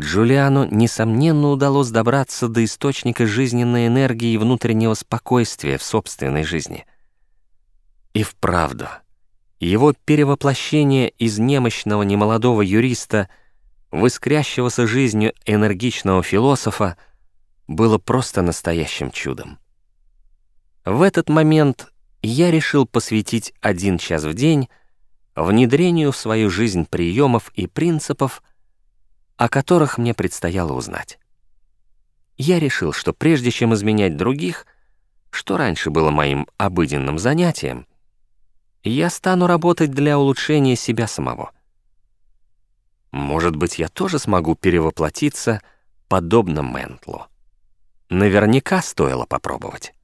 Джулиану, несомненно, удалось добраться до источника жизненной энергии и внутреннего спокойствия в собственной жизни. И вправду, его перевоплощение из немощного немолодого юриста в искрящегося жизнью энергичного философа было просто настоящим чудом. В этот момент я решил посвятить один час в день внедрению в свою жизнь приемов и принципов, о которых мне предстояло узнать. Я решил, что прежде чем изменять других, что раньше было моим обыденным занятием, я стану работать для улучшения себя самого. Может быть, я тоже смогу перевоплотиться подобно Ментлу. Наверняка стоило попробовать.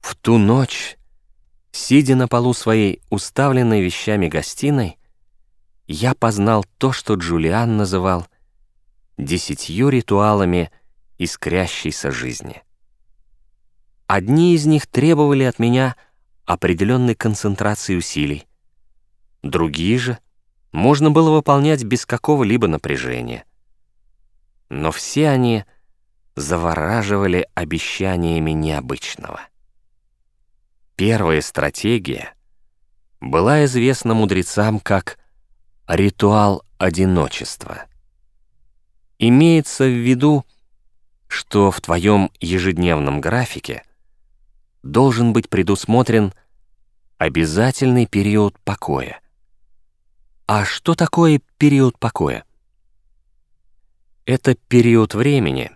В ту ночь, сидя на полу своей уставленной вещами гостиной, я познал то, что Джулиан называл десятью ритуалами искрящейся жизни. Одни из них требовали от меня определенной концентрации усилий, другие же можно было выполнять без какого-либо напряжения. Но все они завораживали обещаниями необычного. Первая стратегия была известна мудрецам как Ритуал одиночества. Имеется в виду, что в твоем ежедневном графике должен быть предусмотрен обязательный период покоя. А что такое период покоя? Это период времени,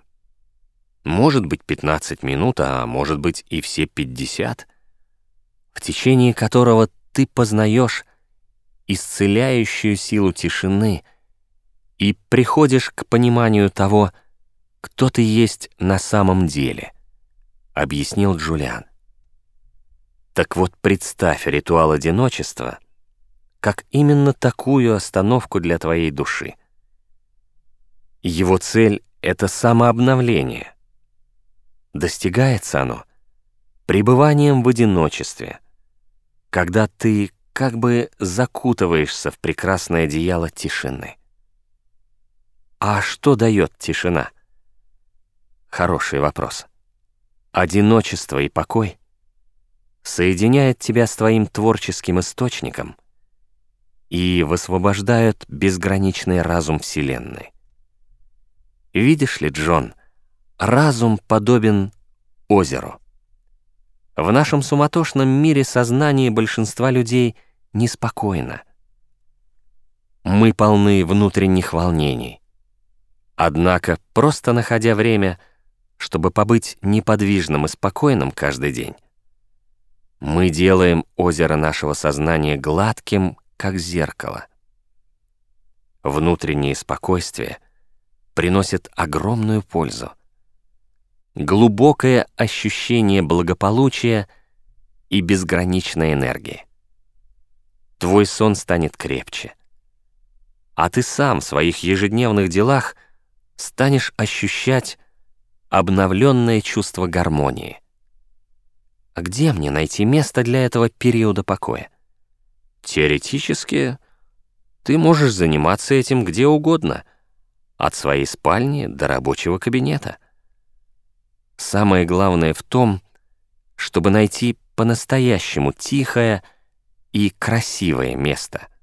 может быть 15 минут, а может быть и все 50, в течение которого ты познаешь исцеляющую силу тишины и приходишь к пониманию того, кто ты есть на самом деле, объяснил Джулиан. Так вот, представь ритуал одиночества как именно такую остановку для твоей души. Его цель — это самообновление. Достигается оно пребыванием в одиночестве, когда ты как бы закутываешься в прекрасное одеяло тишины. А что дает тишина? Хороший вопрос. Одиночество и покой соединяют тебя с твоим творческим источником и высвобождают безграничный разум Вселенной. Видишь ли, Джон, разум подобен озеру. В нашем суматошном мире сознание большинства людей неспокойно. Мы полны внутренних волнений. Однако, просто находя время, чтобы побыть неподвижным и спокойным каждый день, мы делаем озеро нашего сознания гладким, как зеркало. Внутреннее спокойствие приносит огромную пользу глубокое ощущение благополучия и безграничной энергии. Твой сон станет крепче, а ты сам в своих ежедневных делах станешь ощущать обновленное чувство гармонии. А где мне найти место для этого периода покоя? Теоретически, ты можешь заниматься этим где угодно, от своей спальни до рабочего кабинета — Самое главное в том, чтобы найти по-настоящему тихое и красивое место —